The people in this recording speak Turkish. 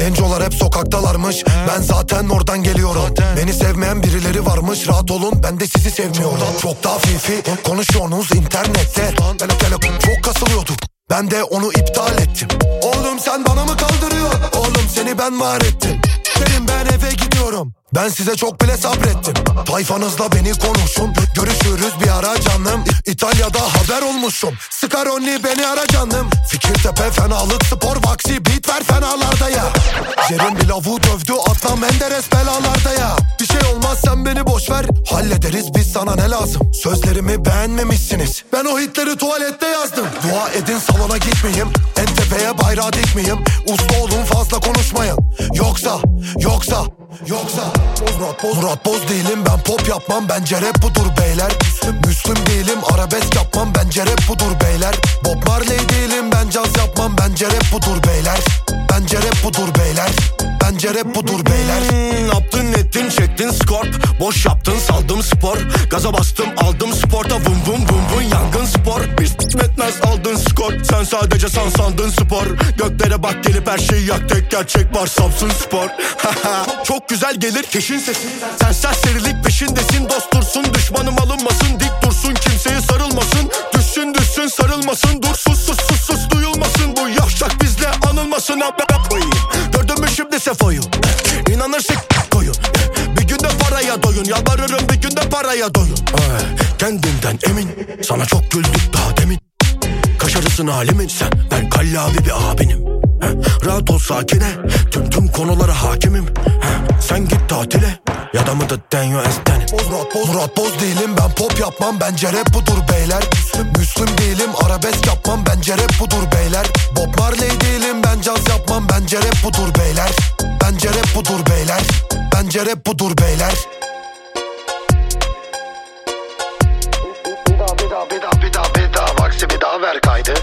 Gencolar hep sokaktalarmış. Ben zaten oradan geliyorum. Zaten. Beni sevmeyen birileri varmış. Rahat olun ben de sizi sevmiyorum. Çok daha fifi konuşuyorsunuz internette. Tele tele çok kasılıyorduk ben de onu iptal ettim. Oğlum sen bana mı kaldırıyorsun? Oğlum seni ben var ettim. Derim ben eve gidiyorum. Ben size çok bile sabrettim. Tayfanızla beni konuşun. Görüşürüz bir ara canım. İtalya'da haber olmuşum. Scaroni beni ara canım. Fikirtepe fenalık spor Vaksi. Beat ver fenalarda ya Jerem bir lavuğu dövdü Adnan Menderes belalarda ya. Bir şey olmaz sen beni boş ver. Hallederiz biz sana ne lazım? Sözlerimi beğenmemişsiniz. Ben o hitleri tuvalette yazdım. Dua edin salona gitmeyeyim. En tepeye bayrağı dikmeyeyim. Usta olun fazla konuşmayın. Yoksa Yoksa Yoksa. Murat Boz. Murat Boz değilim ben pop yapmam. Bence rap budur beyler. Müslüm değilim arabesk yapmam. Bence rap budur beyler. Bob Marley değilim ben caz yapmam. Bence rap budur beyler Bence rap budur beyler. Bence rap budur beyler. Hmm, yaptın ettin çektin skorp Boş yaptın saldım spor. Gaza bastım aldım sporta. Vum vum vum vum yangın spor. Bir etmez aldın skor. Sen sadece san sandın spor. Göklere bak gelip her şeyi yak. Tek gerçek var Samsun spor. Çok güzel gelir keşin sesi Sen serserilik peşindesin. Dost dursun düşmanım alınmasın. Dik dursun kimseye sarılmasın. Düşsün düşsün sarılmasın. Dur sus sus sus sus anılmasın Abi koyayım. Gördün şimdi Sefo'yu? İnanırsın koyun. Bir günde paraya doyun. Yalvarırım bir günde paraya doyun. Kendinden emin. Sana çok güldük daha demin. Kaşarısın halimin sen. Ben kallavi bir abinim. Rahat ol sakine Tüm tüm konulara hakimim. Sen git tatile Ya da mı da denyo esten Murat Boz Murat Boz değilim ben pop yapmam Bence rap budur beyler Müslüm, değilim arabesk yapmam Bence rap budur beyler Bob Marley değilim ben caz yapmam Bence rap budur beyler Bence rap budur beyler Bence rap budur beyler Bir daha bir daha bir daha bir daha bir daha Vaksi bir daha ver kaydı